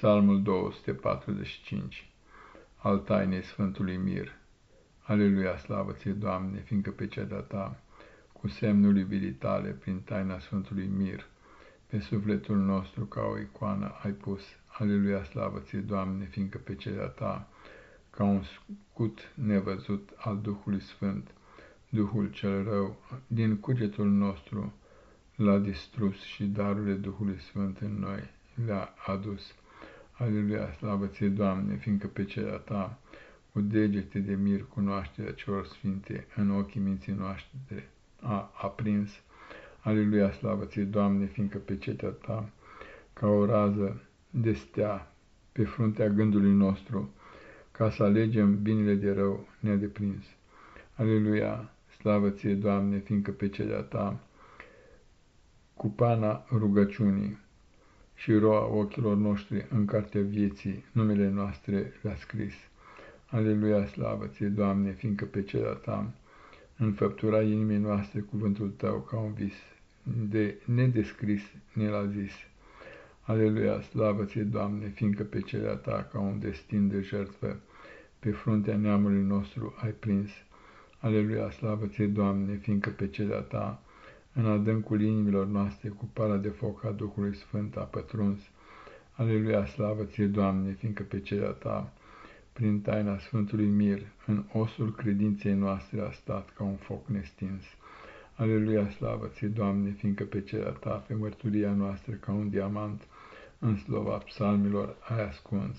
Psalmul 245 Al tainei Sfântului Mir. Aleluia, slavă ție, Doamne, fiindcă pe cea de-a ta, cu semnul iubirii tale, prin taina Sfântului Mir, pe sufletul nostru ca o icoană ai pus. Aleluia, slavă ție, Doamne, fiindcă pe cea de-a ta, ca un scut nevăzut al Duhului Sfânt, Duhul cel rău, din cugetul nostru l-a distrus și darurile Duhului Sfânt în noi le-a adus Aleluia, slavă ție, Doamne, fiindcă pe cea ta, cu degete de mir cunoașterea celor sfinte în ochii minții noastre a aprins. Aleluia, slavă ție, Doamne, fiindcă pe cetea ta, ca o rază de stea pe fruntea gândului nostru, ca să alegem binele de rău ne-a deprins. Aleluia, slavă ție, Doamne, fiindcă pe cetea ta, cu pana rugăciunii, și roa ochilor noștri în cartea vieții numele noastre le-a scris. Aleluia, slavă ție, Doamne, fiindcă pe cea ta înfăptura inimii noastre cuvântul tău ca un vis, de nedescris ne l-a zis. Aleluia, slavă ție, Doamne, fiindcă pe cea ta ca un destin de jertfă pe fruntea neamului nostru ai prins. Aleluia, slavă ție, Doamne, fiindcă pe cea ta în adâncul inimilor noastre cu pala de foc a Duhului Sfânt a pătruns. Aleluia, slavă ție, Doamne, fiindcă pe ceea ta, prin taina Sfântului Mir, în osul credinței noastre a stat ca un foc nestins. Aleluia, slavă ție, Doamne, fiindcă pe ceea ta, pe mărturia noastră ca un diamant, în slova psalmilor ai ascuns.